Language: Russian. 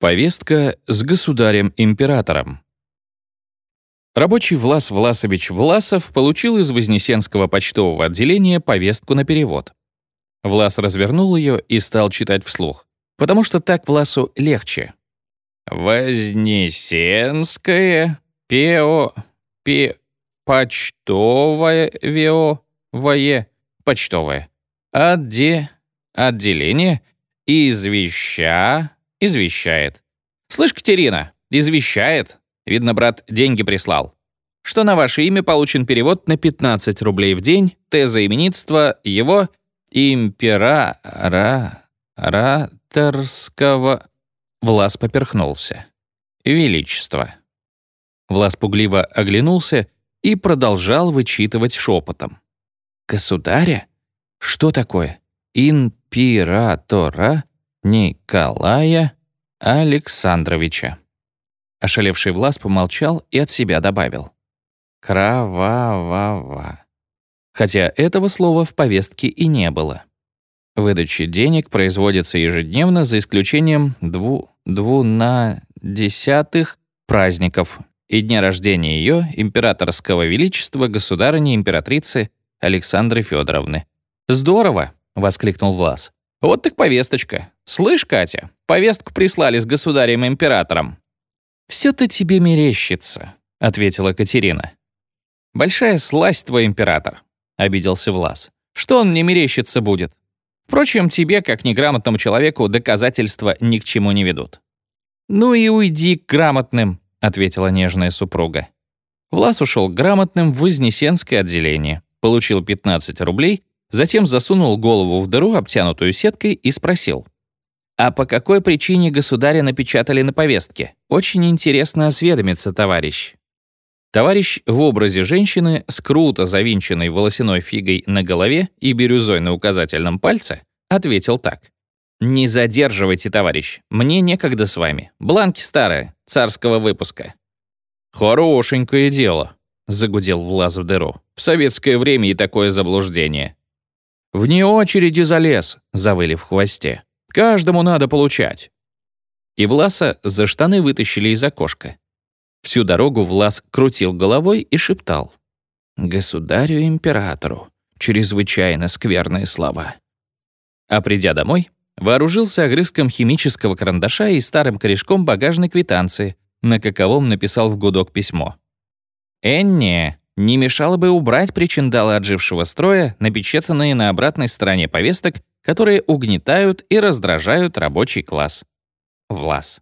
Повестка с государем-императором. Рабочий Влас Власович Власов получил из Вознесенского почтового отделения повестку на перевод. Влас развернул ее и стал читать вслух, потому что так Власу легче. «Вознесенское, пео, пе, почтовое, вео, вое, почтовое, отде, отделение, извеща, Извещает. «Слышь, Катерина, извещает. Видно, брат деньги прислал. Что на ваше имя получен перевод на 15 рублей в день, теза именитства его императора раторского...» Влас поперхнулся. «Величество». Влас пугливо оглянулся и продолжал вычитывать шепотом. «Государя? Что такое? Императора Николая Александровича. Ошалевший Влас помолчал и от себя добавил. Кровавого. Хотя этого слова в повестке и не было. Выдача денег производится ежедневно за исключением дву, дву десятых праздников и дня рождения ее императорского величества государыни императрицы Александры Федоровны. «Здорово!» — воскликнул Влас. «Вот так повесточка. Слышь, Катя, повестку прислали с государем-императором». «Все-то тебе мерещится», — ответила Катерина. «Большая сласть твой император», — обиделся Влас. «Что он не мерещится будет? Впрочем, тебе, как неграмотному человеку, доказательства ни к чему не ведут». «Ну и уйди к грамотным», — ответила нежная супруга. Влас ушел к грамотным в Вознесенское отделение, получил 15 рублей Затем засунул голову в дыру, обтянутую сеткой, и спросил. «А по какой причине государя напечатали на повестке? Очень интересно осведомиться, товарищ». Товарищ в образе женщины с круто завинченной волосяной фигой на голове и бирюзой на указательном пальце ответил так. «Не задерживайте, товарищ. Мне некогда с вами. Бланки старые, царского выпуска». «Хорошенькое дело», — загудел Влас в дыру. «В советское время и такое заблуждение. «Вне очереди залез», — завыли в хвосте. «Каждому надо получать». И Власа за штаны вытащили из окошка. Всю дорогу Влас крутил головой и шептал. «Государю-императору. Чрезвычайно скверные слова». А придя домой, вооружился огрызком химического карандаша и старым корешком багажной квитанции, на каковом написал в гудок письмо. «Энне, не мешало бы убрать причиндалы отжившего строя, напечатанные на обратной стороне повесток, которые угнетают и раздражают рабочий класс. Влас.